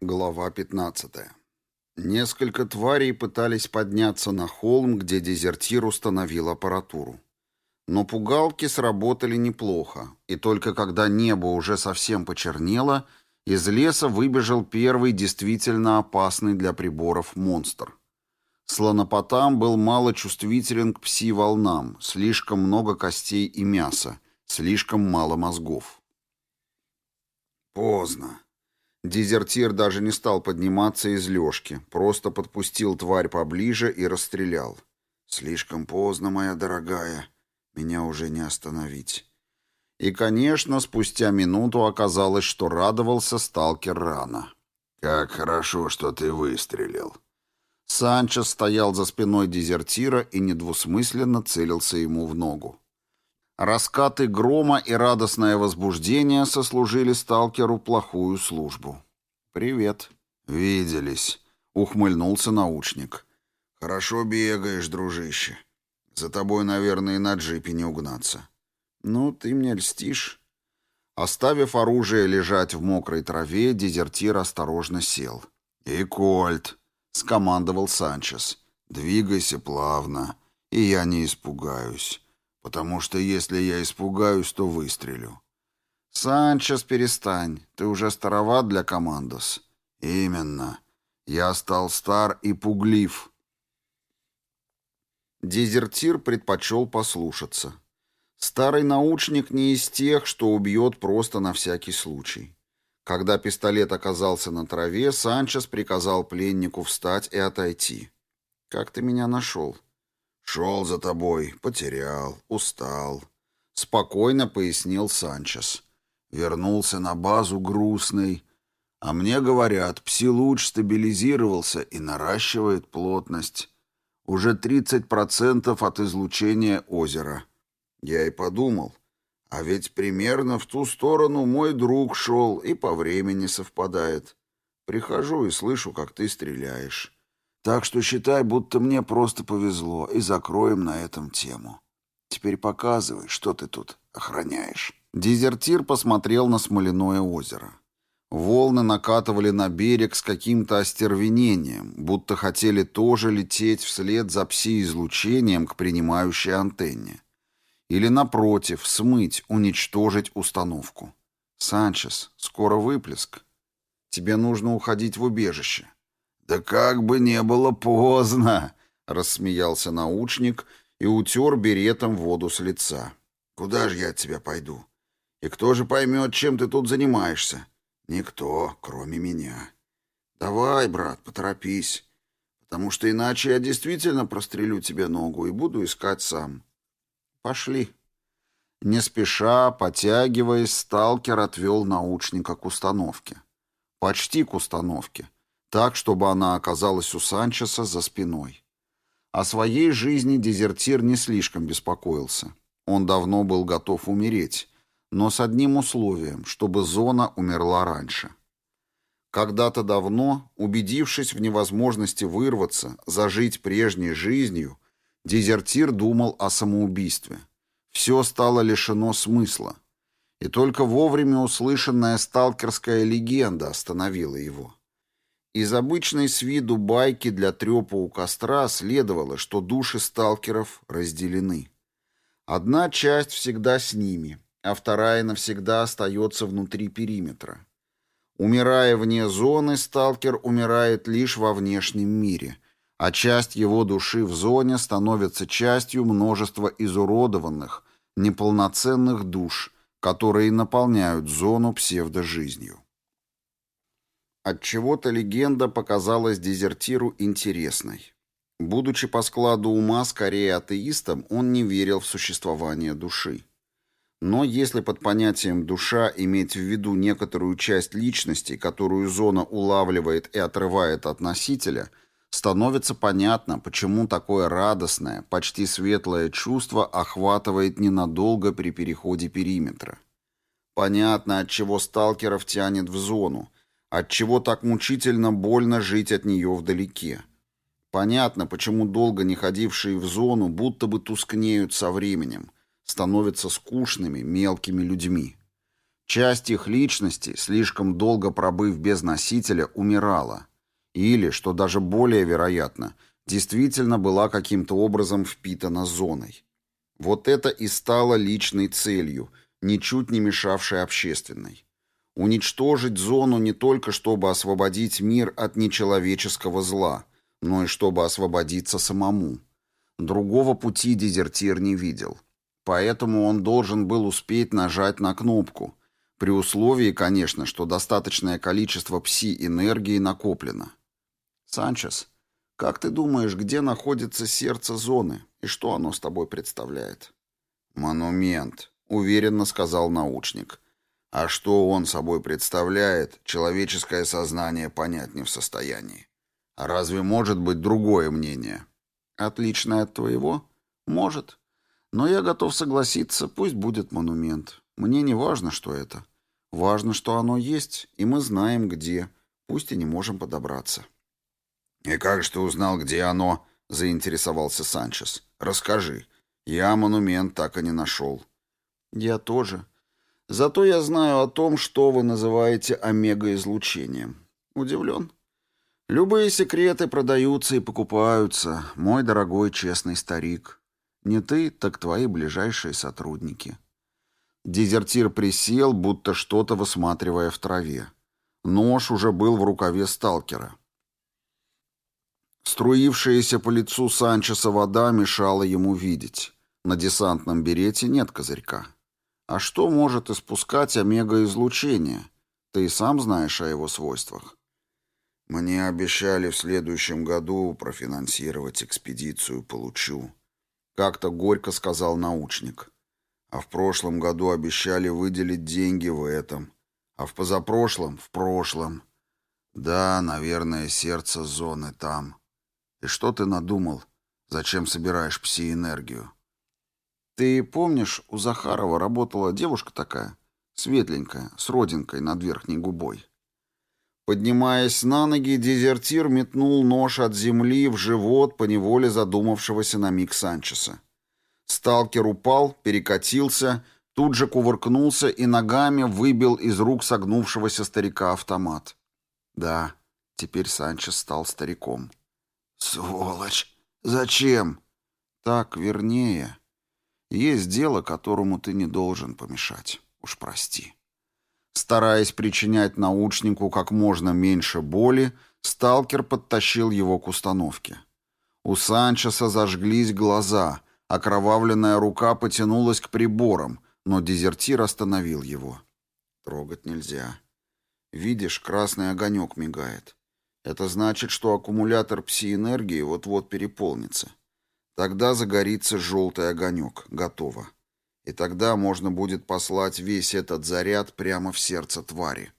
Глава 15. Несколько тварей пытались подняться на холм, где дезертир установил аппаратуру. Но пугалки сработали неплохо, и только когда небо уже совсем почернело, из леса выбежал первый действительно опасный для приборов монстр. Слонопотам был мало чувствителен к пси-волнам, слишком много костей и мяса, слишком мало мозгов. Поздно. Дезертир даже не стал подниматься из лёжки, просто подпустил тварь поближе и расстрелял. «Слишком поздно, моя дорогая. Меня уже не остановить». И, конечно, спустя минуту оказалось, что радовался сталкер рано. «Как хорошо, что ты выстрелил». Санчо стоял за спиной дезертира и недвусмысленно целился ему в ногу. Раскаты грома и радостное возбуждение сослужили сталкеру плохую службу. «Привет». «Виделись», — ухмыльнулся научник. «Хорошо бегаешь, дружище. За тобой, наверное, и на джипе не угнаться». «Ну, ты мне льстишь». Оставив оружие лежать в мокрой траве, дезертир осторожно сел. «И кольт», — скомандовал Санчес. «Двигайся плавно, и я не испугаюсь. Потому что если я испугаюсь, то выстрелю. Санчес, перестань. Ты уже староват для командос. Именно. Я стал стар и пуглив. Дезертир предпочел послушаться. Старый научник не из тех, что убьет просто на всякий случай. Когда пистолет оказался на траве, Санчес приказал пленнику встать и отойти. «Как ты меня нашел?» «Шел за тобой, потерял, устал», — спокойно пояснил Санчес. Вернулся на базу грустный. А мне говорят, псилуч стабилизировался и наращивает плотность. Уже 30% от излучения озера. Я и подумал, а ведь примерно в ту сторону мой друг шел и по времени совпадает. Прихожу и слышу, как ты стреляешь. Так что считай, будто мне просто повезло, и закроем на этом тему. Теперь показывай, что ты тут охраняешь». Дезертир посмотрел на Смоляное озеро. Волны накатывали на берег с каким-то остервенением, будто хотели тоже лететь вслед за пси-излучением к принимающей антенне. Или, напротив, смыть, уничтожить установку. «Санчес, скоро выплеск. Тебе нужно уходить в убежище. «Да как бы не было поздно!» — рассмеялся научник и утер беретом воду с лица. «Куда же я от тебя пойду? И кто же поймет, чем ты тут занимаешься?» «Никто, кроме меня. Давай, брат, поторопись, потому что иначе я действительно прострелю тебе ногу и буду искать сам». «Пошли». Не спеша, потягиваясь, сталкер отвел научника к установке. Почти к установке так, чтобы она оказалась у Санчеса за спиной. О своей жизни дезертир не слишком беспокоился. Он давно был готов умереть, но с одним условием, чтобы зона умерла раньше. Когда-то давно, убедившись в невозможности вырваться, зажить прежней жизнью, дезертир думал о самоубийстве. Все стало лишено смысла. И только вовремя услышанная сталкерская легенда остановила его. Из обычной с виду байки для трепа у костра следовало, что души сталкеров разделены. Одна часть всегда с ними, а вторая навсегда остается внутри периметра. Умирая вне зоны, сталкер умирает лишь во внешнем мире, а часть его души в зоне становится частью множества изуродованных, неполноценных душ, которые наполняют зону псевдожизнью. Отчего-то легенда показалась дезертиру интересной. Будучи по складу ума скорее атеистом, он не верил в существование души. Но если под понятием «душа» иметь в виду некоторую часть личности, которую зона улавливает и отрывает от носителя, становится понятно, почему такое радостное, почти светлое чувство охватывает ненадолго при переходе периметра. Понятно, от чего сталкеров тянет в зону, Отчего так мучительно больно жить от нее вдалеке? Понятно, почему долго не ходившие в зону будто бы тускнеют со временем, становятся скучными, мелкими людьми. Часть их личности, слишком долго пробыв без носителя, умирала. Или, что даже более вероятно, действительно была каким-то образом впитана зоной. Вот это и стало личной целью, ничуть не мешавшей общественной. Уничтожить зону не только чтобы освободить мир от нечеловеческого зла, но и чтобы освободиться самому. Другого пути дезертир не видел. Поэтому он должен был успеть нажать на кнопку, при условии, конечно, что достаточное количество пси-энергии накоплено. «Санчес, как ты думаешь, где находится сердце зоны и что оно с тобой представляет?» «Монумент», — уверенно сказал научник. А что он собой представляет, человеческое сознание понять не в состоянии. Разве может быть другое мнение? Отличное от твоего? Может. Но я готов согласиться, пусть будет монумент. Мне не важно, что это. Важно, что оно есть, и мы знаем, где, пусть и не можем подобраться. «И как же ты узнал, где оно?» — заинтересовался Санчес. «Расскажи. Я монумент так и не нашел». «Я тоже. Зато я знаю о том, что вы называете омега-излучением. Удивлен? Любые секреты продаются и покупаются, мой дорогой честный старик. Не ты, так твои ближайшие сотрудники. Дезертир присел, будто что-то высматривая в траве. Нож уже был в рукаве сталкера. Струившаяся по лицу Санчеса вода мешала ему видеть. На десантном берете нет козырька. А что может испускать омега-излучение? Ты и сам знаешь о его свойствах. Мне обещали в следующем году профинансировать экспедицию «Получу», — как-то горько сказал научник. А в прошлом году обещали выделить деньги в этом, а в позапрошлом — в прошлом. Да, наверное, сердце зоны там. И что ты надумал? Зачем собираешь пси-энергию? Ты помнишь, у Захарова работала девушка такая, светленькая, с родинкой над верхней губой? Поднимаясь на ноги, дезертир метнул нож от земли в живот поневоле задумавшегося на миг Санчеса. Сталкер упал, перекатился, тут же кувыркнулся и ногами выбил из рук согнувшегося старика автомат. Да, теперь Санчес стал стариком. «Сволочь! Зачем?» «Так вернее», есть дело, которому ты не должен помешать. Уж прости. Стараясь причинять научнику как можно меньше боли, сталкер подтащил его к установке. У Санчеса зажглись глаза, окровавленная рука потянулась к приборам, но дезертир остановил его. Трогать нельзя. Видишь, красный огонек мигает. Это значит, что аккумулятор пси-энергии вот-вот переполнится. Тогда загорится желтый огонек. Готово. И тогда можно будет послать весь этот заряд прямо в сердце твари.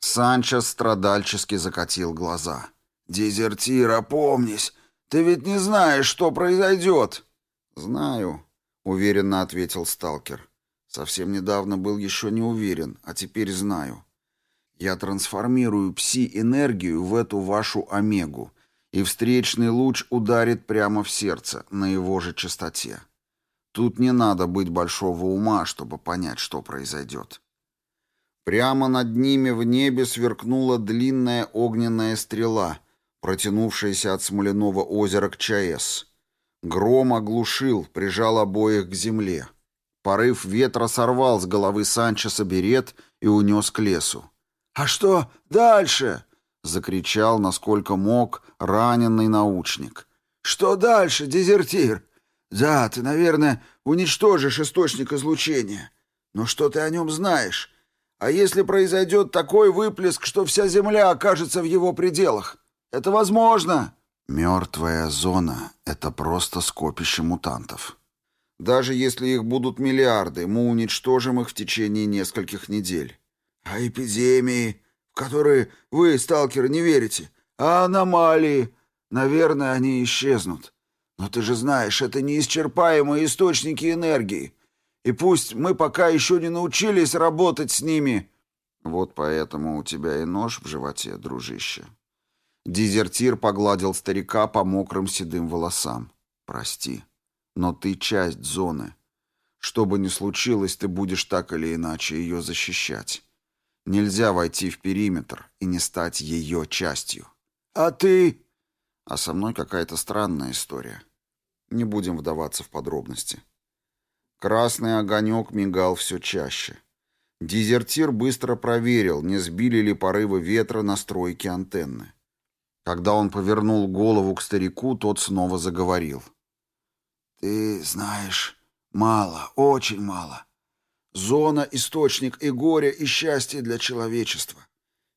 Санчо страдальчески закатил глаза. «Дезертир, опомнись! Ты ведь не знаешь, что произойдет!» «Знаю», — уверенно ответил сталкер. «Совсем недавно был еще не уверен, а теперь знаю. Я трансформирую пси-энергию в эту вашу омегу, и встречный луч ударит прямо в сердце, на его же частоте. Тут не надо быть большого ума, чтобы понять, что произойдет. Прямо над ними в небе сверкнула длинная огненная стрела, протянувшаяся от Смоляного озера к ЧАЭС. Гром оглушил, прижал обоих к земле. Порыв ветра сорвал с головы Санчеса берет и унес к лесу. «А что дальше?» — закричал, насколько мог, раненый научник. «Что дальше, дезертир? Да, ты, наверное, уничтожишь источник излучения. Но что ты о нем знаешь? А если произойдет такой выплеск, что вся Земля окажется в его пределах? Это возможно!» «Мертвая зона — это просто скопище мутантов. Даже если их будут миллиарды, мы уничтожим их в течение нескольких недель». «А эпидемии?» в которые вы, сталкеры, не верите, а аномалии. Наверное, они исчезнут. Но ты же знаешь, это неисчерпаемые источники энергии. И пусть мы пока еще не научились работать с ними. Вот поэтому у тебя и нож в животе, дружище. Дезертир погладил старика по мокрым седым волосам. «Прости, но ты часть зоны. Что бы ни случилось, ты будешь так или иначе ее защищать. Нельзя войти в периметр и не стать ее частью. А ты... А со мной какая-то странная история. Не будем вдаваться в подробности. Красный огонек мигал все чаще. Дезертир быстро проверил, не сбили ли порывы ветра на стройке антенны. Когда он повернул голову к старику, тот снова заговорил. «Ты знаешь, мало, очень мало. Зона — источник и горя, и счастья для человечества.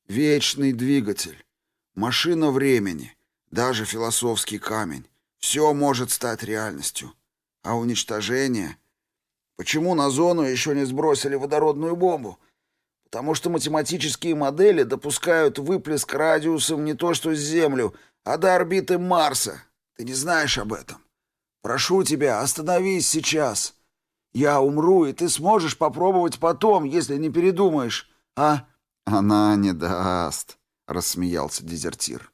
Вечный двигатель, машина времени, даже философский камень. Все может стать реальностью. А уничтожение... Почему на зону еще не сбросили водородную бомбу? Потому что математические модели допускают выплеск радиусом не то что с Землю, а до орбиты Марса. Ты не знаешь об этом. Прошу тебя, остановись сейчас. Я умру, и ты сможешь попробовать потом, если не передумаешь, а?» «Она не даст», — рассмеялся дезертир.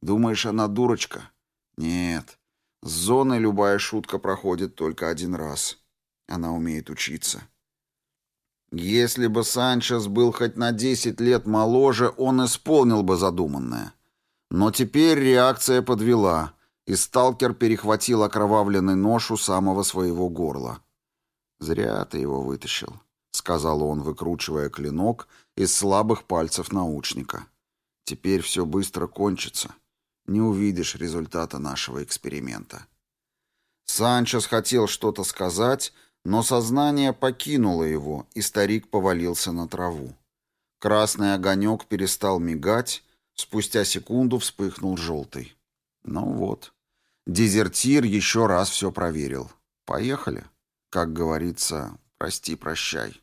«Думаешь, она дурочка?» «Нет. С зоной любая шутка проходит только один раз. Она умеет учиться». Если бы Санчес был хоть на десять лет моложе, он исполнил бы задуманное. Но теперь реакция подвела, и сталкер перехватил окровавленный нож у самого своего горла. «Зря ты его вытащил», — сказал он, выкручивая клинок из слабых пальцев научника. «Теперь все быстро кончится. Не увидишь результата нашего эксперимента». Санчес хотел что-то сказать, но сознание покинуло его, и старик повалился на траву. Красный огонек перестал мигать, спустя секунду вспыхнул желтый. Ну вот. Дезертир еще раз все проверил. Поехали. Как говорится, прости-прощай.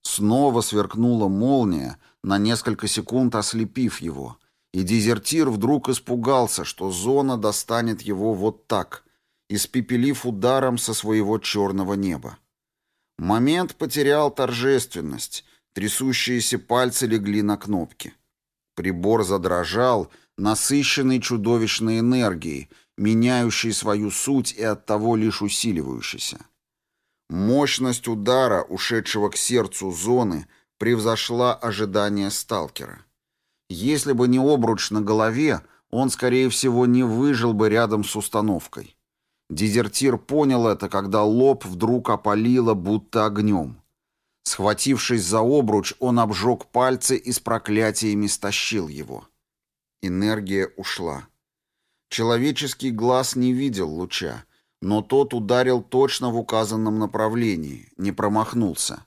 Снова сверкнула молния, на несколько секунд ослепив его, и дезертир вдруг испугался, что зона достанет его вот так, испепелив ударом со своего черного неба. Момент потерял торжественность, трясущиеся пальцы легли на кнопки. Прибор задрожал, насыщенный чудовищной энергией, меняющей свою суть и оттого лишь усиливающейся. Мощность удара, ушедшего к сердцу зоны, превзошла ожидания сталкера. Если бы не обруч на голове, он, скорее всего, не выжил бы рядом с установкой. Дезертир понял это, когда лоб вдруг опалило, будто огнем. Схватившись за обруч, он обжег пальцы и с проклятиями стащил его. Энергия ушла. Человеческий глаз не видел луча, но тот ударил точно в указанном направлении, не промахнулся.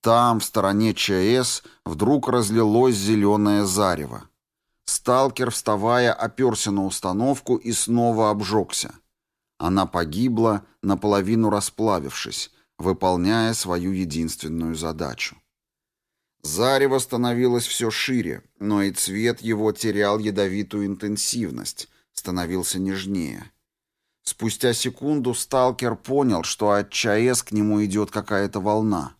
Там, в стороне ЧАЭС, вдруг разлилось зеленое зарево. Сталкер, вставая, оперся на установку и снова обжегся. Она погибла, наполовину расплавившись, выполняя свою единственную задачу. Зарево становилось все шире, но и цвет его терял ядовитую интенсивность, становился нежнее. Спустя секунду сталкер понял, что от ЧАЭС к нему идет какая-то волна.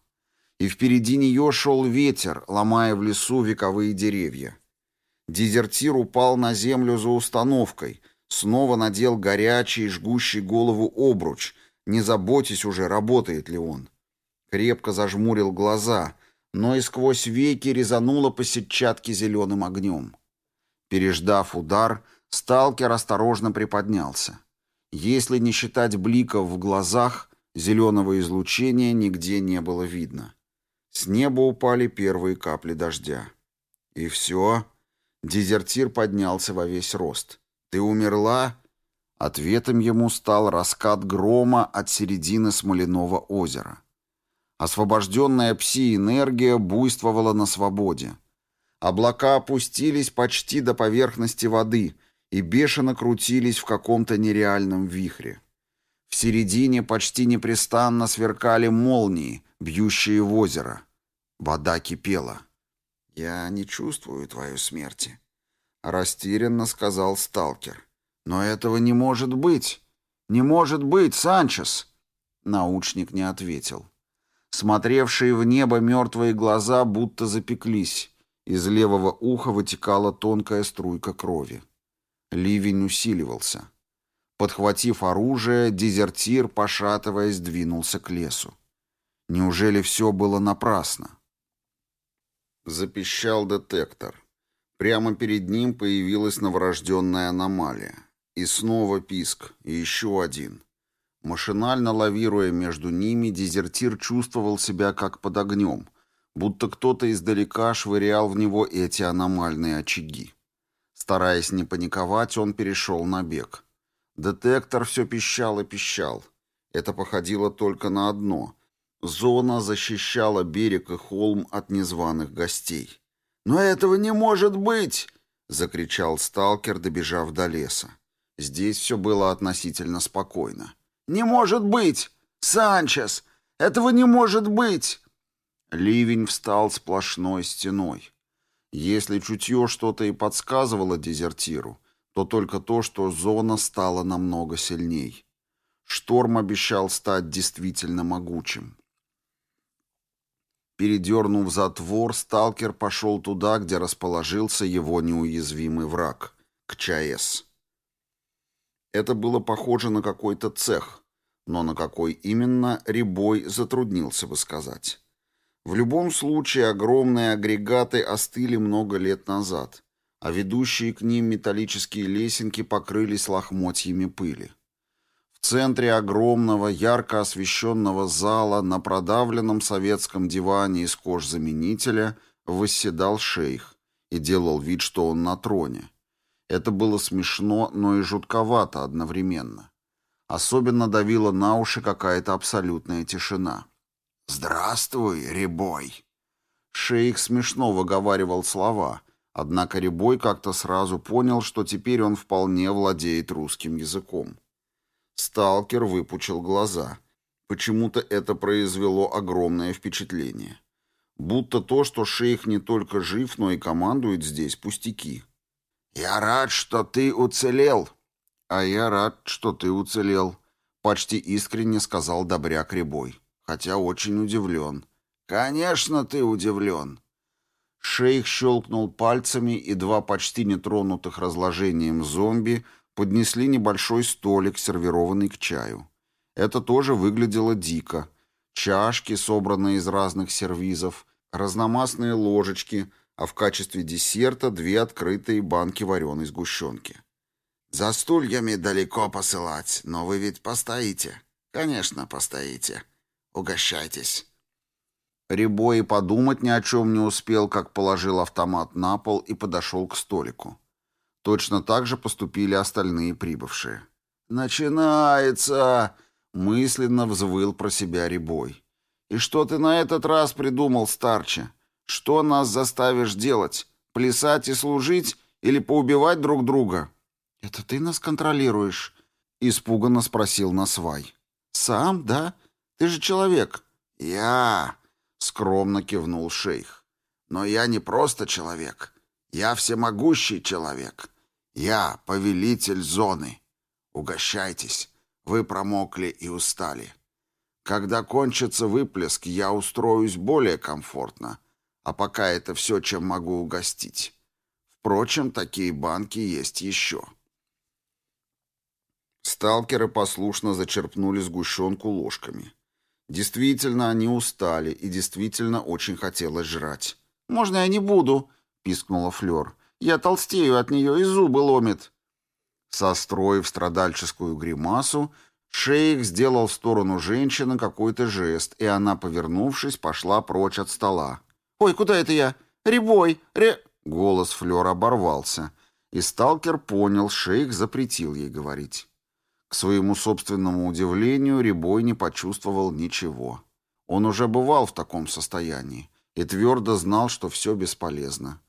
И впереди нее шел ветер, ломая в лесу вековые деревья. Дезертир упал на землю за установкой, снова надел горячий, жгущий голову обруч, не заботясь уже, работает ли он. Крепко зажмурил глаза, но и сквозь веки резануло по сетчатке зеленым огнем. Переждав удар, сталкер осторожно приподнялся. Если не считать бликов в глазах, зеленого излучения нигде не было видно. С неба упали первые капли дождя. И все. Дезертир поднялся во весь рост. «Ты умерла?» Ответом ему стал раскат грома от середины Смоляного озера. Освобожденная пси-энергия буйствовала на свободе. Облака опустились почти до поверхности воды, и бешено крутились в каком-то нереальном вихре. В середине почти непрестанно сверкали молнии, бьющие в озеро. Вода кипела. «Я не чувствую твою смерти», — растерянно сказал сталкер. «Но этого не может быть! Не может быть, Санчес!» Научник не ответил. Смотревшие в небо мертвые глаза будто запеклись, Из левого уха вытекала тонкая струйка крови. Ливень усиливался. Подхватив оружие, дезертир, пошатываясь, двинулся к лесу. Неужели все было напрасно? Запищал детектор. Прямо перед ним появилась новорожденная аномалия. И снова писк, и еще один. Машинально лавируя между ними, дезертир чувствовал себя как под огнем, будто кто-то издалека швырял в него эти аномальные очаги. Стараясь не паниковать, он перешел на бег. Детектор все пищал и пищал. Это походило только на одно. Зона защищала берег и холм от незваных гостей. «Но этого не может быть!» — закричал сталкер, добежав до леса. Здесь все было относительно спокойно. «Не может быть! Санчес! Этого не может быть!» Ливень встал сплошной стеной. Если чутье что-то и подсказывало дезертиру, то только то, что зона стала намного сильней. Шторм обещал стать действительно могучим. Передернув затвор, сталкер пошел туда, где расположился его неуязвимый враг — к ЧАЭС. Это было похоже на какой-то цех, но на какой именно Рябой затруднился бы сказать. В любом случае огромные агрегаты остыли много лет назад, а ведущие к ним металлические лесенки покрылись лохмотьями пыли. В центре огромного, ярко освещенного зала на продавленном советском диване из кожзаменителя восседал шейх и делал вид, что он на троне. Это было смешно, но и жутковато одновременно. Особенно давила на уши какая-то абсолютная тишина. «Здравствуй, Рябой!» Шейх смешно выговаривал слова, однако Рябой как-то сразу понял, что теперь он вполне владеет русским языком. Сталкер выпучил глаза. Почему-то это произвело огромное впечатление. Будто то, что шейх не только жив, но и командует здесь, пустяки. «Я рад, что ты уцелел». «А я рад, что ты уцелел», — почти искренне сказал Добряк Рябой, хотя очень удивлен. «Конечно, ты удивлен». Шейх щелкнул пальцами, и два почти нетронутых разложением зомби поднесли небольшой столик, сервированный к чаю. Это тоже выглядело дико. Чашки, собранные из разных сервизов, разномастные ложечки — а в качестве десерта две открытые банки вареной сгущенки. «За стульями далеко посылать, но вы ведь постоите». «Конечно, постоите. Угощайтесь». Рябой и подумать ни о чем не успел, как положил автомат на пол и подошел к столику. Точно так же поступили остальные прибывшие. «Начинается!» — мысленно взвыл про себя Рябой. «И что ты на этот раз придумал, старче? Что нас заставишь делать? Плясать и служить или поубивать друг друга?» «Это ты нас контролируешь?» — испуганно спросил Насвай. «Сам, да? Ты же человек». «Я...» — скромно кивнул шейх. «Но я не просто человек. Я всемогущий человек. Я повелитель зоны. Угощайтесь. Вы промокли и устали. Когда кончится выплеск, я устроюсь более комфортно, а пока это все, чем могу угостить. Впрочем, такие банки есть еще. Сталкеры послушно зачерпнули сгущенку ложками. Действительно, они устали и действительно очень хотелось жрать. «Можно я не буду?» — пискнула Флёр. «Я толстею от нее и зубы ломит». Состроив страдальческую гримасу, шейх сделал в сторону женщины какой-то жест, и она, повернувшись, пошла прочь от стола. «Ой, куда это я? Рябой! Ре...» Голос Флёр оборвался, и сталкер понял, шейх запретил ей говорить. Своему собственному удивлению, Рябой не почувствовал ничего. Он уже бывал в таком состоянии и твердо знал, что все бесполезно.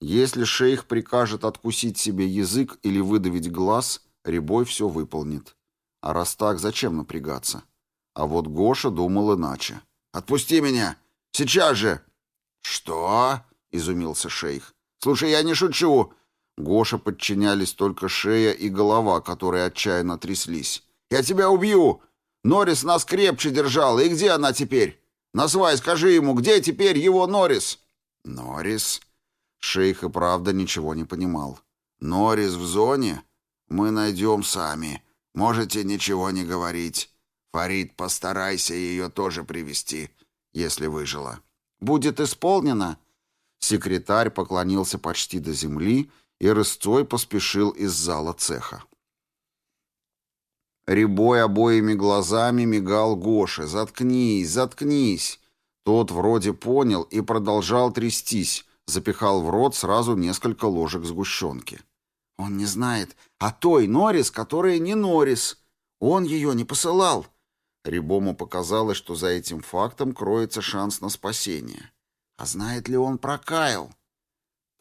Если шейх прикажет откусить себе язык или выдавить глаз, Рябой все выполнит. А раз так, зачем напрягаться? А вот Гоша думал иначе. «Отпусти меня! Сейчас же!» «Что?» — изумился шейх. «Слушай, я не шучу!» Гоша подчинялись только шея и голова, которые отчаянно тряслись. «Я тебя убью! Норрис нас крепче держал, и где она теперь? Назвай, скажи ему, где теперь его Норрис?» «Норрис?» Шейх и правда ничего не понимал. «Норрис в зоне? Мы найдем сами. Можете ничего не говорить. Фарид, постарайся ее тоже привести, если выжила». «Будет исполнено?» Секретарь поклонился почти до земли и рысцой поспешил из зала цеха. Рябой обоими глазами мигал Гоше. «Заткнись, заткнись!» Тот вроде понял и продолжал трястись, запихал в рот сразу несколько ложек сгущенки. «Он не знает о той Норрис, которая не Норрис. Он ее не посылал». Рябому показалось, что за этим фактом кроется шанс на спасение. «А знает ли он про Кайл?»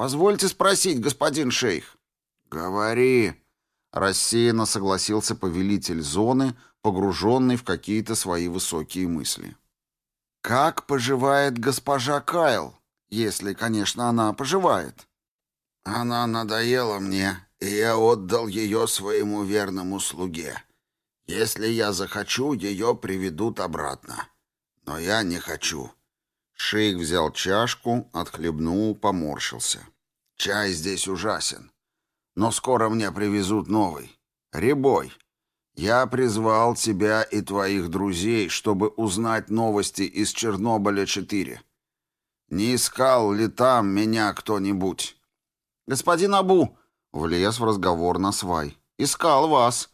«Позвольте спросить, господин шейх». «Говори», Рассеянно согласился повелитель зоны, погруженный в какие-то свои высокие мысли. «Как поживает госпожа Кайл, если, конечно, она поживает?» «Она надоела мне, и я отдал ее своему верному слуге. Если я захочу, ее приведут обратно. Но я не хочу». Шейх взял чашку, отхлебнул, поморщился. «Чай здесь ужасен. Но скоро мне привезут новый. Ребой, я призвал тебя и твоих друзей, чтобы узнать новости из Чернобыля-4. Не искал ли там меня кто-нибудь? Господин Абу, влез в разговор на свай. Искал вас.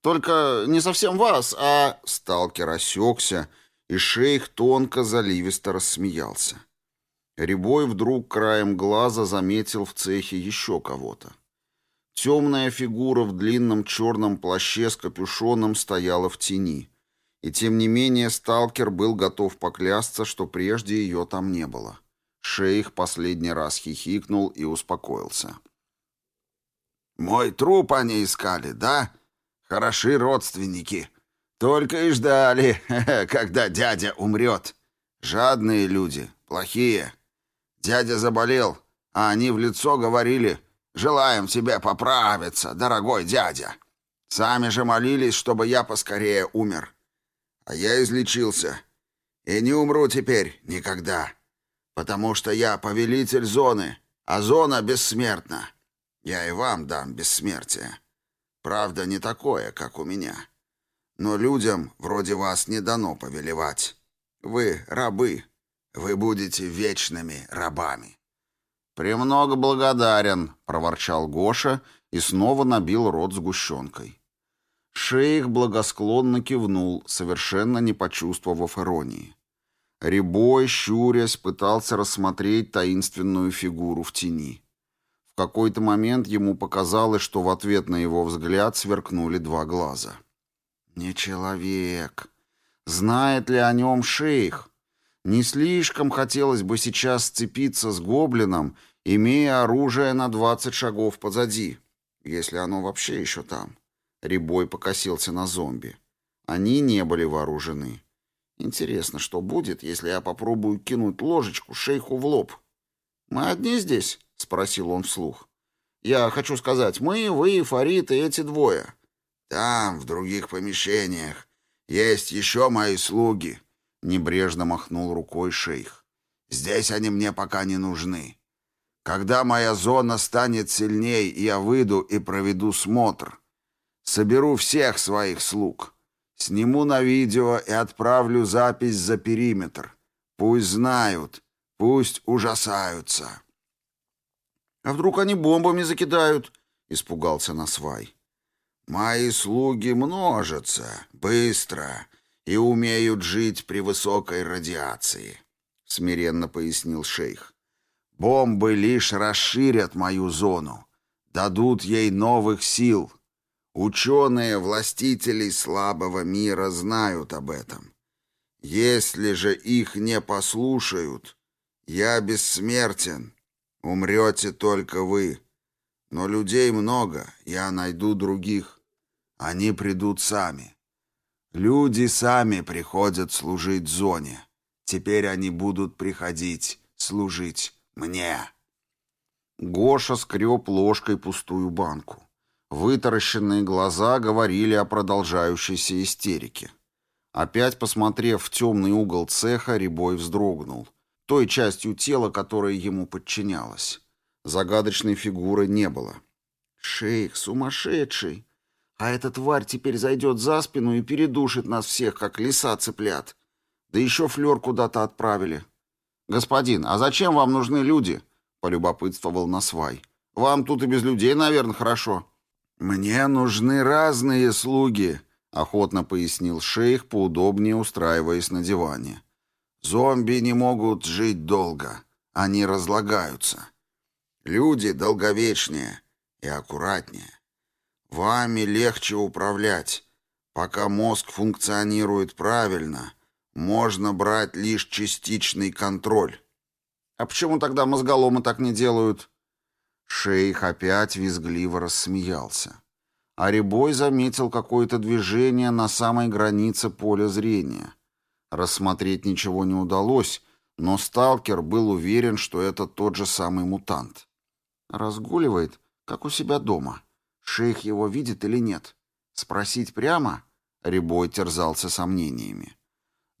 Только не совсем вас, а... Сталкер осекся, и шейх тонко заливисто рассмеялся. Рябой вдруг краем глаза заметил в цехе еще кого-то. Темная фигура в длинном черном плаще с капюшоном стояла в тени. И тем не менее сталкер был готов поклясться, что прежде ее там не было. Шейх последний раз хихикнул и успокоился. «Мой труп они искали, да? Хороши родственники. Только и ждали, когда дядя умрет. Жадные люди, плохие. Дядя заболел, а они в лицо говорили — Желаем тебе поправиться, дорогой дядя. Сами же молились, чтобы я поскорее умер. А я излечился. И не умру теперь никогда. Потому что я повелитель зоны, а зона бессмертна. Я и вам дам бессмертие. Правда, не такое, как у меня. Но людям вроде вас не дано повелевать. Вы рабы. Вы будете вечными рабами. «Премного благодарен», — проворчал Гоша и снова набил рот сгущенкой. Шейх благосклонно кивнул, совершенно не почувствовав иронии. Рябой, щурясь, пытался рассмотреть таинственную фигуру в тени. В какой-то момент ему показалось, что в ответ на его взгляд сверкнули два глаза. «Не человек. Знает ли о нем шейх? Не слишком хотелось бы сейчас сцепиться с гоблином имея оружие на двадцать шагов позади, если оно вообще еще там. Рябой покосился на зомби. Они не были вооружены. Интересно, что будет, если я попробую кинуть ложечку шейху в лоб? «Мы одни здесь?» — спросил он вслух. «Я хочу сказать, мы, вы, Фарид и эти двое. Там, в других помещениях, есть еще мои слуги», — небрежно махнул рукой шейх. «Здесь они мне пока не нужны. Когда моя зона станет сильней, я выйду и проведу смотр. Соберу всех своих слуг. Сниму на видео и отправлю запись за периметр. Пусть знают, пусть ужасаются. «А вдруг они бомбами закидают?» — испугался Насвай. «Мои слуги множатся, быстро, и умеют жить при высокой радиации», — смиренно пояснил шейх. Бомбы лишь расширят мою зону, дадут ей новых сил. Ученые властителей слабого мира знают об этом. Если же их не послушают, я бессмертен, умрете только вы. Но людей много, я найду других. Они придут сами. Люди сами приходят служить зоне. Теперь они будут приходить служить «Мне!» Гоша скреб ложкой пустую банку. Вытаращенные глаза говорили о продолжающейся истерике. Опять посмотрев в темный угол цеха, Рябой вздрогнул. Той частью тела, которая ему подчинялась. Загадочной фигуры не было. «Шейх сумасшедший! А эта тварь теперь зайдет за спину и передушит нас всех, как лиса цыплят. Да еще флер куда-то отправили». «Господин, а зачем вам нужны люди?» — полюбопытствовал Насвай. «Вам тут и без людей, наверное, хорошо». «Мне нужны разные слуги», — охотно пояснил шейх, поудобнее устраиваясь на диване. «Зомби не могут жить долго. Они разлагаются. Люди долговечнее и аккуратнее. Вами легче управлять. Пока мозг функционирует правильно, можно брать лишь частичный контроль». «А почему тогда мозголомы так не делают?» Шейх опять визгливо рассмеялся. Арибой заметил какое-то движение на самой границе поля зрения. Рассмотреть ничего не удалось, но сталкер был уверен, что это тот же самый мутант. Разгуливает, как у себя дома. Шейх его видит или нет? Спросить прямо? Рябой терзался сомнениями.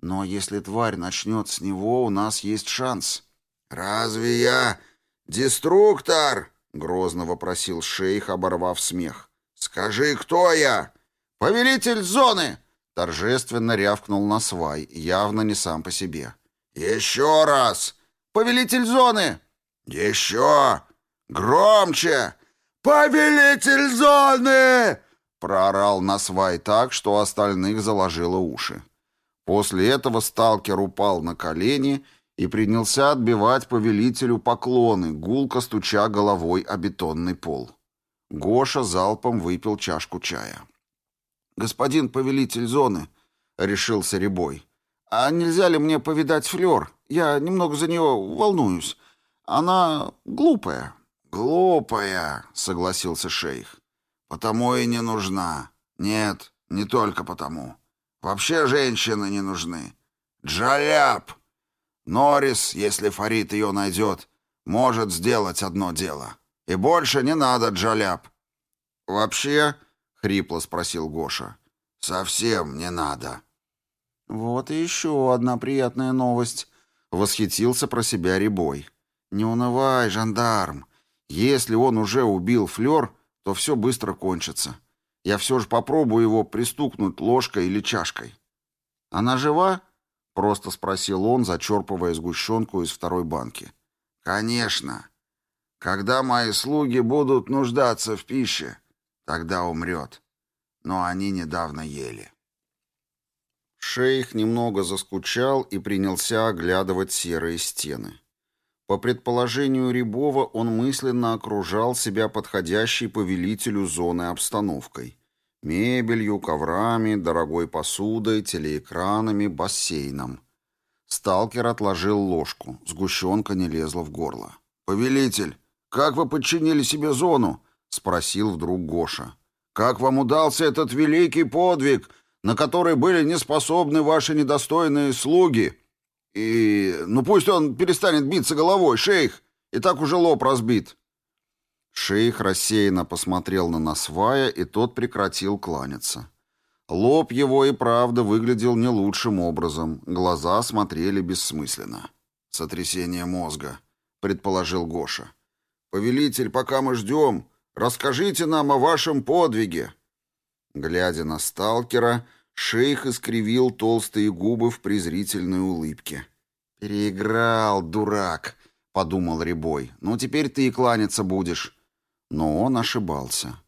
Но если тварь начнет с него, у нас есть шанс. «Разве я деструктор?» — грозно вопросил шейх, оборвав смех. «Скажи, кто я?» «Повелитель зоны!» — торжественно рявкнул на свай, явно не сам по себе. «Еще раз!» «Повелитель зоны!» «Еще! Громче!» «Повелитель зоны!» — проорал Насвай так, что остальных заложило уши. После этого сталкер упал на колени и принялся отбивать повелителю поклоны, гулко стуча головой о бетонный пол. Гоша залпом выпил чашку чая. «Господин повелитель зоны», — решился Рябой, — «а нельзя ли мне повидать Флёр? Я немного за нее волнуюсь. Она глупая». «Глупая», — согласился шейх. «Потому и не нужна. Нет, не только потому. Вообще женщины не нужны. Джаляп!» Норрис, если Фарид ее найдет, может сделать одно дело. И больше не надо, Джаляп. «Вообще?» — хрипло спросил Гоша. «Совсем не надо». «Вот и еще одна приятная новость», — восхитился про себя Рябой. «Не унывай, жандарм. Если он уже убил Флёр, то все быстро кончится. Я все же попробую его пристукнуть ложкой или чашкой». «Она жива?» Просто спросил он, зачерпывая сгущенку из второй банки. «Конечно. Когда мои слуги будут нуждаться в пище, тогда умрет. Но они недавно ели». Шейх немного заскучал и принялся оглядывать серые стены. По предположению Рябова, он мысленно окружал себя подходящей повелителю зоны обстановкой. Мебелью, коврами, дорогой посудой, телеэкранами, бассейном. Сталкер отложил ложку. Сгущенка не лезла в горло. «Повелитель, как вы подчинили себе зону?» — спросил вдруг Гоша. «Как вам удался этот великий подвиг, на который были неспособны ваши недостойные слуги? И... ну пусть он перестанет биться головой, шейх, и так уже лоб разбит». Шейх рассеянно посмотрел на Насвая, и тот прекратил кланяться. Лоб его и правда выглядел не лучшим образом, глаза смотрели бессмысленно. «Сотрясение мозга», — предположил Гоша. «Повелитель, пока мы ждем, расскажите нам о вашем подвиге». Глядя на сталкера, шейх искривил толстые губы в презрительной улыбке. «Переиграл, дурак», — подумал Рябой. «Ну, теперь ты и кланяться будешь». Но он ошибался.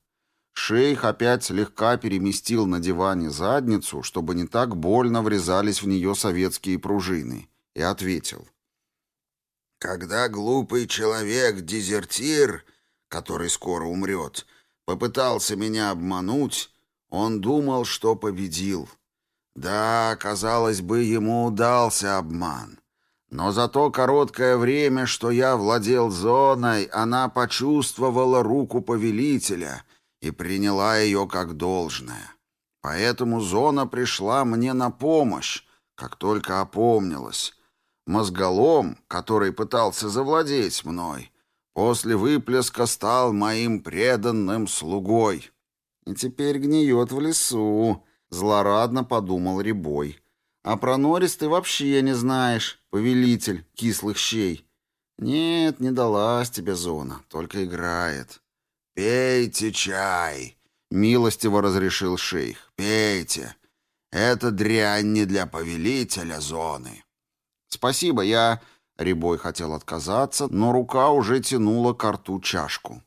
Шейх опять слегка переместил на диване задницу, чтобы не так больно врезались в нее советские пружины, и ответил. «Когда глупый человек, дезертир, который скоро умрет, попытался меня обмануть, он думал, что победил. Да, казалось бы, ему удался обман. Но за то короткое время, что я владел зоной, она почувствовала руку повелителя и приняла ее как должное. Поэтому зона пришла мне на помощь, как только опомнилась. Мозголом, который пытался завладеть мной, после выплеска стал моим преданным слугой. И теперь гниет в лесу, злорадно подумал Рябой. А про Норис ты вообще не знаешь, повелитель кислых щей. «Нет, не далась тебе зона, только играет». «Пейте чай», — милостиво разрешил шейх. «Пейте. Это дрянь не для повелителя зоны». «Спасибо, я...» Рябой хотел отказаться, но рука уже тянула к рту чашку.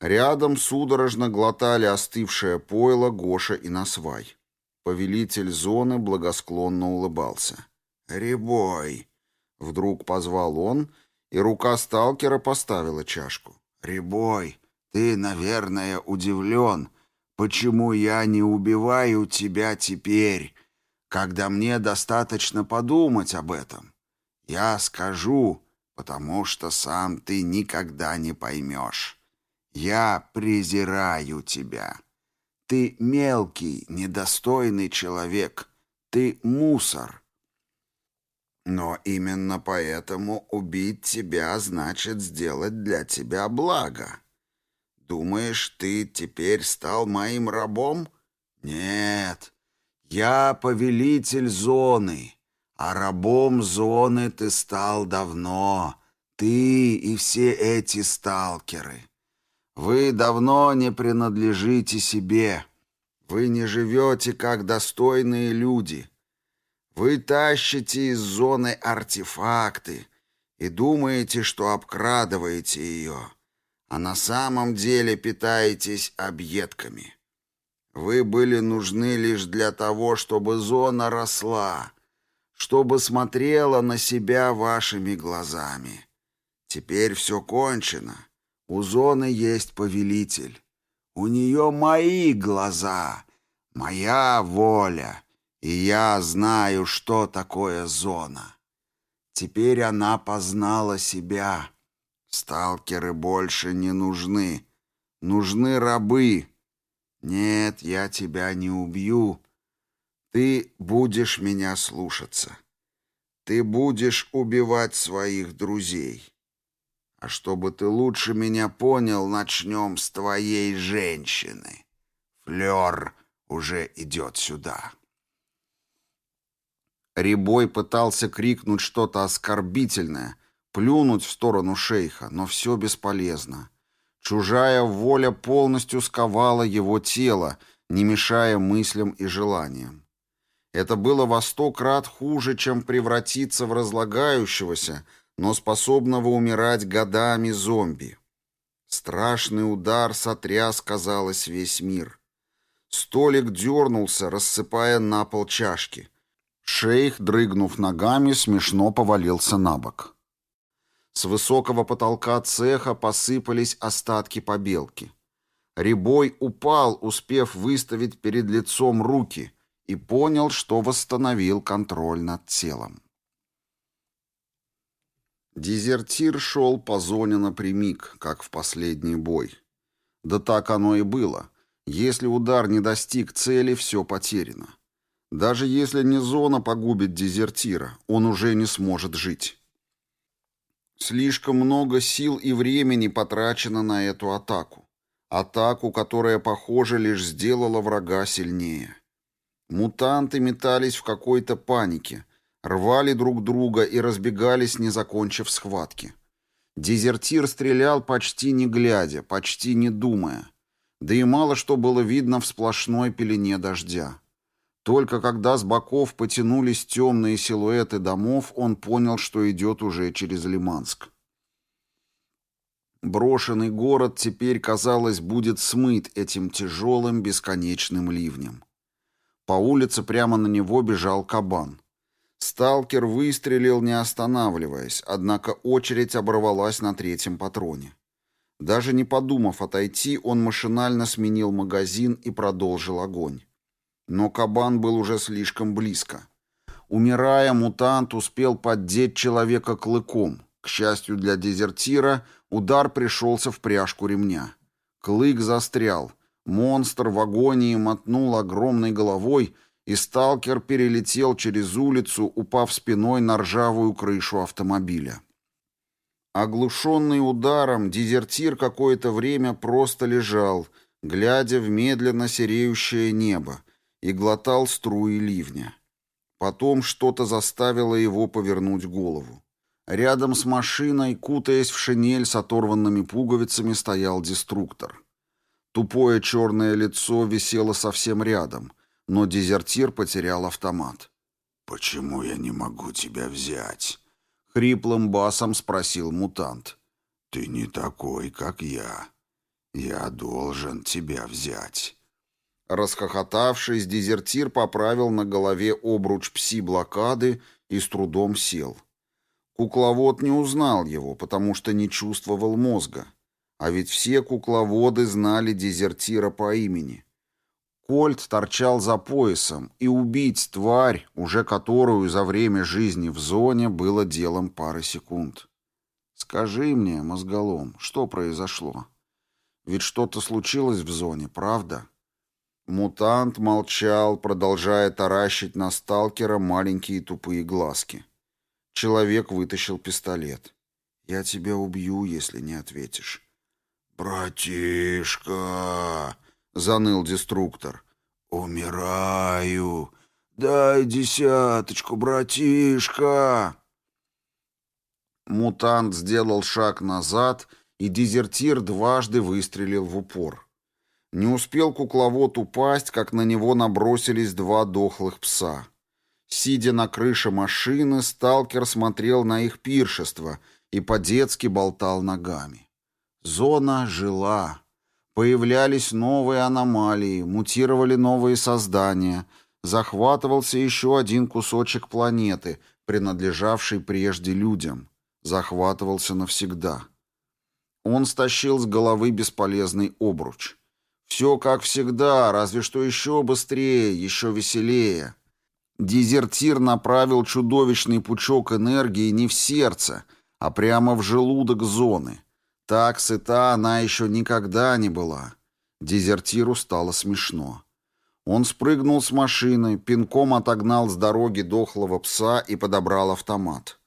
Рядом судорожно глотали остывшее пойло Гоша и Насвай. Повелитель зоны благосклонно улыбался. «Рябой!» — вдруг позвал он, и рука сталкера поставила чашку. «Рябой, ты, наверное, удивлен, почему я не убиваю тебя теперь, когда мне достаточно подумать об этом. Я скажу, потому что сам ты никогда не поймешь. Я презираю тебя. Ты мелкий, недостойный человек. Ты мусор. Но именно поэтому убить тебя значит сделать для тебя благо. Думаешь, ты теперь стал моим рабом? Нет, я повелитель зоны, а рабом зоны ты стал давно. Ты и все эти сталкеры. Вы давно не принадлежите себе. Вы не живете как достойные люди. Вы тащите из зоны артефакты и думаете, что обкрадываете ее, а на самом деле питаетесь объедками. Вы были нужны лишь для того, чтобы зона росла, чтобы смотрела на себя вашими глазами. Теперь все кончено. У зоны есть повелитель. У нее мои глаза, моя воля, и я знаю, что такое зона. Теперь она познала себя. Сталкеры больше не нужны. Нужны рабы. Нет, я тебя не убью. Ты будешь меня слушаться. Ты будешь убивать своих друзей. А чтобы ты лучше меня понял, начнем с твоей женщины. Флёр уже идет сюда. Рябой пытался крикнуть что-то оскорбительное, плюнуть в сторону шейха, но все бесполезно. Чужая воля полностью сковала его тело, не мешая мыслям и желаниям. Это было во сто крат хуже, чем превратиться в разлагающегося, но способного умирать годами зомби. Страшный удар сотряс, казалось, весь мир. Столик дернулся, рассыпая на пол чашки. Шейх, дрыгнув ногами, смешно повалился на бок. С высокого потолка цеха посыпались остатки побелки. Рябой упал, успев выставить перед лицом руки, и понял, что восстановил контроль над телом. Дезертир шел по зоне напрямик, как в последний бой. Да так оно и было. Если удар не достиг цели, все потеряно. Даже если не зона погубит дезертира, он уже не сможет жить. Слишком много сил и времени потрачено на эту атаку. Атаку, которая, похоже, лишь сделала врага сильнее. Мутанты метались в какой-то панике, рвали друг друга и разбегались, не закончив схватки. Дезертир стрелял почти не глядя, почти не думая. Да и мало что было видно в сплошной пелене дождя. Только когда с боков потянулись темные силуэты домов, он понял, что идет уже через Лиманск. Брошенный город теперь, казалось, будет смыт этим тяжелым бесконечным ливнем. По улице прямо на него бежал кабан. Сталкер выстрелил, не останавливаясь, однако очередь оборвалась на третьем патроне. Даже не подумав отойти, он машинально сменил магазин и продолжил огонь. Но кабан был уже слишком близко. Умирая, мутант успел поддеть человека клыком. К счастью для дезертира, удар пришелся в пряжку ремня. Клык застрял. Монстр в агонии мотнул огромной головой и сталкер перелетел через улицу, упав спиной на ржавую крышу автомобиля. Оглушенный ударом, дезертир какое-то время просто лежал, глядя в медленно сереющее небо, и глотал струи ливня. Потом что-то заставило его повернуть голову. Рядом с машиной, кутаясь в шинель с оторванными пуговицами, стоял деструктор. Тупое черное лицо висело совсем рядом, но дезертир потерял автомат. «Почему я не могу тебя взять?» — хриплым басом спросил мутант. «Ты не такой, как я. Я должен тебя взять». Расхохотавшись, дезертир поправил на голове обруч пси-блокады и с трудом сел. Кукловод не узнал его, потому что не чувствовал мозга. А ведь все кукловоды знали дезертира по имени. Кольт торчал за поясом, и убить тварь, уже которую за время жизни в зоне было делом пары секунд. «Скажи мне, мозголом, что произошло? Ведь что-то случилось в зоне, правда?» Мутант молчал, продолжая таращить на сталкера маленькие тупые глазки. Человек вытащил пистолет. «Я тебя убью, если не ответишь». «Братишка!» — заныл деструктор. «Умираю! Дай десяточку, братишка!» Мутант сделал шаг назад, и дезертир дважды выстрелил в упор. Не успел кукловод упасть, как на него набросились два дохлых пса. Сидя на крыше машины, сталкер смотрел на их пиршество и по-детски болтал ногами. Зона жила. Появлялись новые аномалии, мутировали новые создания, захватывался еще один кусочек планеты, принадлежавший прежде людям. Захватывался навсегда. Он стащил с головы бесполезный обруч. Все как всегда, разве что еще быстрее, еще веселее. Дезертир направил чудовищный пучок энергии не в сердце, а прямо в желудок зоны. Так сыта она еще никогда не была. Дезертиру стало смешно. Он спрыгнул с машины, пинком отогнал с дороги дохлого пса и подобрал автомат.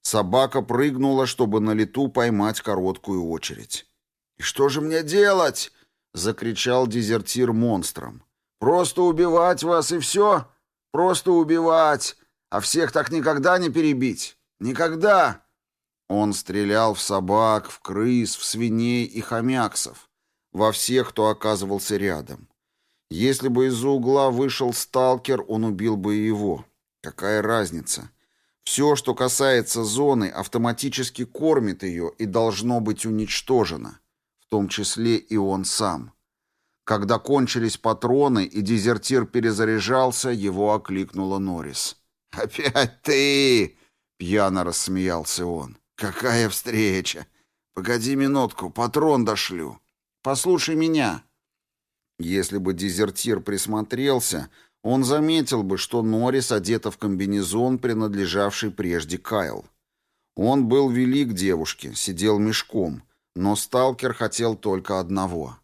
Собака прыгнула, чтобы на лету поймать короткую очередь. «И что же мне делать?» — закричал дезертир монстром. «Просто убивать вас и все? Просто убивать! А всех так никогда не перебить! Никогда!» Он стрелял в собак, в крыс, в свиней и хомяксов, во всех, кто оказывался рядом. Если бы из-за угла вышел сталкер, он убил бы его. Какая разница? Все, что касается зоны, автоматически кормит ее и должно быть уничтожено том числе и он сам. Когда кончились патроны и дезертир перезаряжался, его окликнула Норрис. «Опять ты!» — пьяно рассмеялся он. «Какая встреча! Погоди минутку, патрон дошлю. Послушай меня!» Если бы дезертир присмотрелся, он заметил бы, что Норрис одета в комбинезон, принадлежавший прежде Кайл. Он был велик девушке, сидел мешком — но сталкер хотел только одного.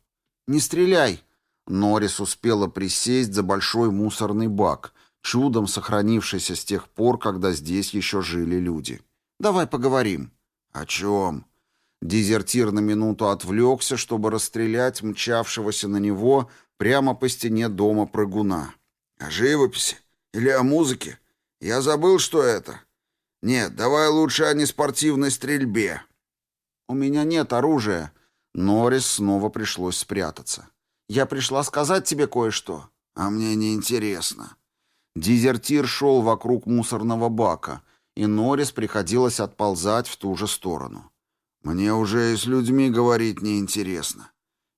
«Не стреляй!» Норрис успела присесть за большой мусорный бак, чудом сохранившийся с тех пор, когда здесь еще жили люди. «Давай поговорим». «О чем?» Дезертир на минуту отвлекся, чтобы расстрелять мчавшегося на него прямо по стене дома прыгуна. «О живописи? Или о музыке? Я забыл, что это. Нет, давай лучше о неспортивной стрельбе». «У меня нет оружия». Норрис снова пришлось спрятаться. «Я пришла сказать тебе кое-что». «А мне не интересно». Дезертир шел вокруг мусорного бака, и Норрис приходилось отползать в ту же сторону. «Мне уже и с людьми говорить неинтересно.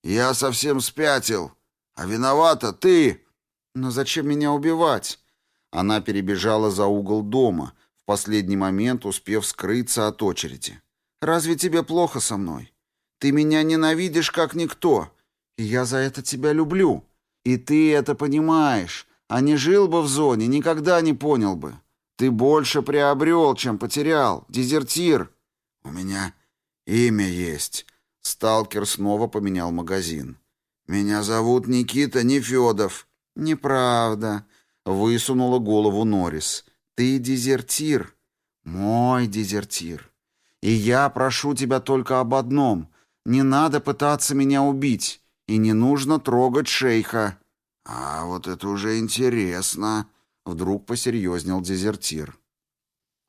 Я совсем спятил, а виновата ты!» «Но зачем меня убивать?» Она перебежала за угол дома, в последний момент успев скрыться от очереди. Разве тебе плохо со мной? Ты меня ненавидишь как никто, и я за это тебя люблю. И ты это понимаешь, а не жил бы в зоне, никогда не понял бы. Ты больше приобрел, чем потерял. Дезертир. У меня имя есть. Сталкер снова поменял магазин. Меня зовут Никита Нефедов. Неправда. Высунула голову Норрис. Ты дезертир. Мой дезертир. И я прошу тебя только об одном. Не надо пытаться меня убить, и не нужно трогать шейха». «А вот это уже интересно», — вдруг посерьезнел дезертир.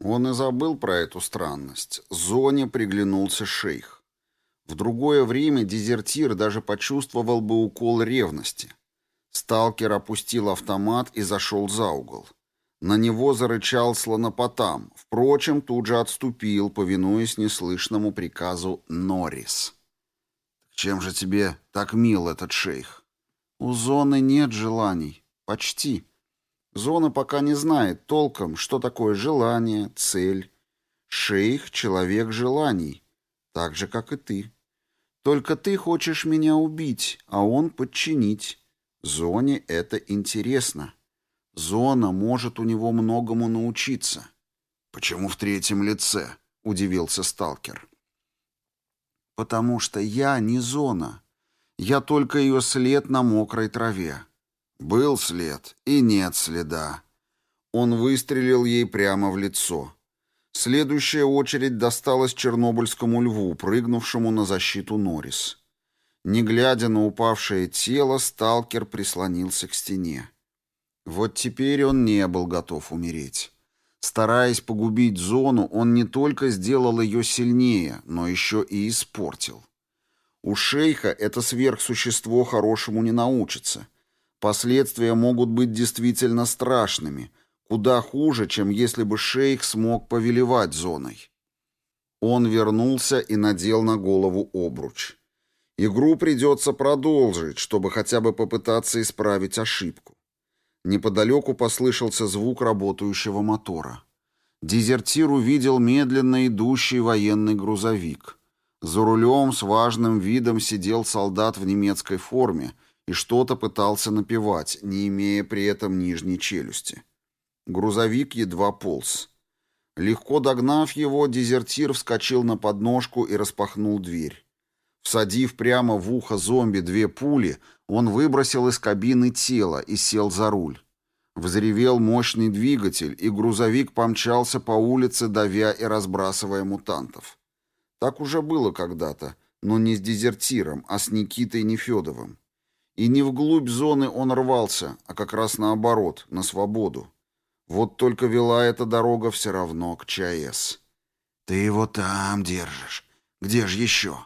Он и забыл про эту странность. Зоне приглянулся шейх. В другое время дезертир даже почувствовал бы укол ревности. Сталкер опустил автомат и зашел за угол. На него зарычал слонопотам, впрочем, тут же отступил, повинуясь неслышному приказу Норрис. «Чем же тебе так мил этот шейх?» «У Зоны нет желаний. Почти. Зона пока не знает толком, что такое желание, цель. Шейх — человек желаний, так же, как и ты. Только ты хочешь меня убить, а он подчинить. Зоне это интересно». Зона может у него многому научиться. Почему в третьем лице? удивился сталкер. Потому что я не зона. Я только ее след на мокрой траве. Был след и нет следа. Он выстрелил ей прямо в лицо. Следующая очередь досталась чернобыльскому льву, прыгнувшему на защиту Норрис. Не глядя на упавшее тело, сталкер прислонился к стене. Вот теперь он не был готов умереть. Стараясь погубить зону, он не только сделал ее сильнее, но еще и испортил. У шейха это сверхсущество хорошему не научится. Последствия могут быть действительно страшными, куда хуже, чем если бы шейх смог повелевать зоной. Он вернулся и надел на голову обруч. Игру придется продолжить, чтобы хотя бы попытаться исправить ошибку. Неподалеку послышался звук работающего мотора. Дезертир увидел медленно идущий военный грузовик. За рулем с важным видом сидел солдат в немецкой форме и что-то пытался напевать, не имея при этом нижней челюсти. Грузовик едва полз. Легко догнав его, дезертир вскочил на подножку и распахнул дверь. Всадив прямо в ухо зомби две пули, он выбросил из кабины тело и сел за руль. Взревел мощный двигатель, и грузовик помчался по улице, давя и разбрасывая мутантов. Так уже было когда-то, но не с дезертиром, а с Никитой Нефедовым. И не вглубь зоны он рвался, а как раз наоборот, на свободу. Вот только вела эта дорога все равно к ЧАЭС. «Ты его там держишь. Где же еще?»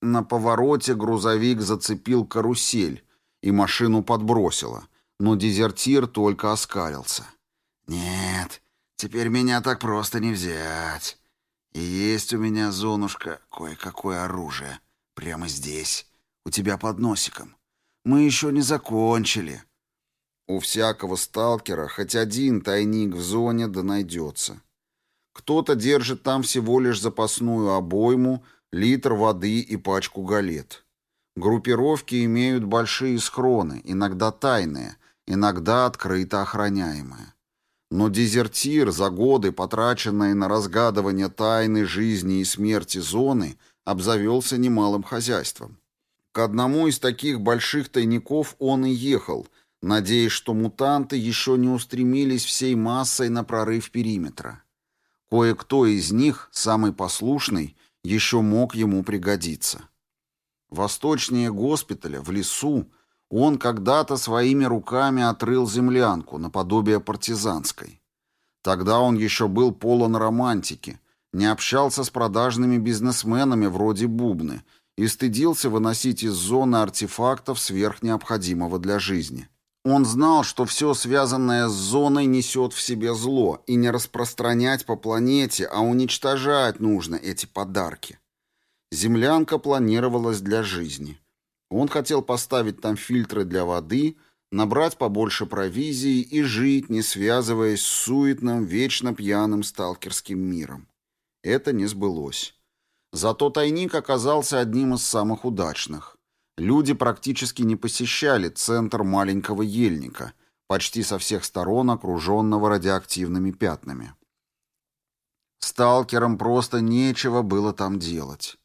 На повороте грузовик зацепил карусель, и машину подбросило, но дезертир только оскалился. «Нет, теперь меня так просто не взять. И есть у меня, зонушка, кое-какое оружие. Прямо здесь, у тебя под носиком. Мы еще не закончили». У всякого сталкера хоть один тайник в зоне да найдется. Кто-то держит там всего лишь запасную обойму — литр воды и пачку галет. Группировки имеют большие схроны, иногда тайные, иногда открыто охраняемые. Но дезертир, за годы, потраченные на разгадывание тайны жизни и смерти зоны, обзавелся немалым хозяйством. К одному из таких больших тайников он и ехал, надеясь, что мутанты еще не устремились всей массой на прорыв периметра. Кое-кто из них, самый послушный, еще мог ему пригодиться. Восточнее госпиталя, в лесу, он когда-то своими руками отрыл землянку, наподобие партизанской. Тогда он еще был полон романтики, не общался с продажными бизнесменами вроде Бубны и стыдился выносить из зоны артефактов сверх необходимого для жизни. Он знал, что все связанное с зоной несет в себе зло, и не распространять по планете, а уничтожать нужно эти подарки. Землянка планировалась для жизни. Он хотел поставить там фильтры для воды, набрать побольше провизии и жить, не связываясь с суетным, вечно пьяным сталкерским миром. Это не сбылось. Зато тайник оказался одним из самых удачных. Люди практически не посещали центр маленького ельника, почти со всех сторон окруженного радиоактивными пятнами. Сталкерам просто нечего было там делать.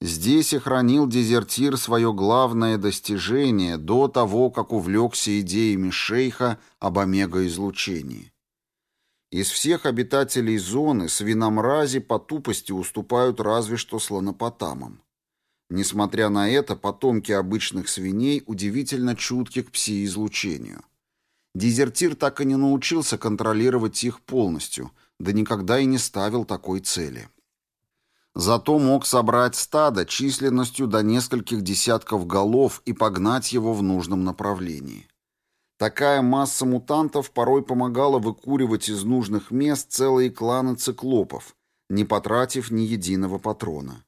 Здесь и хранил дезертир свое главное достижение до того, как увлекся идеями шейха об омега-излучении. Из всех обитателей зоны свиномрази по тупости уступают разве что слонопотамам. Несмотря на это, потомки обычных свиней удивительно чутки к пси-излучению. Дезертир так и не научился контролировать их полностью, да никогда и не ставил такой цели. Зато мог собрать стадо численностью до нескольких десятков голов и погнать его в нужном направлении. Такая масса мутантов порой помогала выкуривать из нужных мест целые кланы циклопов, не потратив ни единого патрона.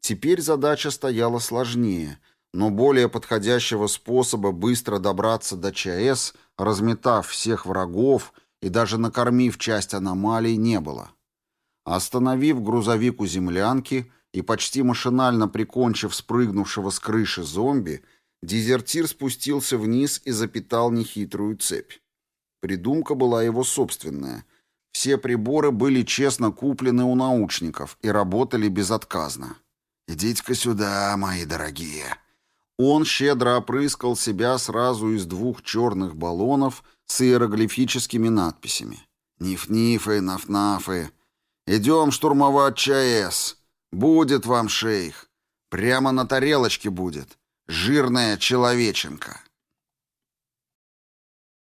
Теперь задача стояла сложнее, но более подходящего способа быстро добраться до ЧАЭС, разметав всех врагов и даже накормив часть аномалий, не было. Остановив грузовик у землянки и почти машинально прикончив спрыгнувшего с крыши зомби, дезертир спустился вниз и запитал нехитрую цепь. Придумка была его собственная. Все приборы были честно куплены у научников и работали безотказно. «Идите-ка сюда, мои дорогие». Он щедро опрыскал себя сразу из двух черных баллонов с иероглифическими надписями. «Ниф-нифы, наф-нафы, Идем штурмовать ЧАЭС. Будет вам, шейх. Прямо на тарелочке будет. Жирная человеченка.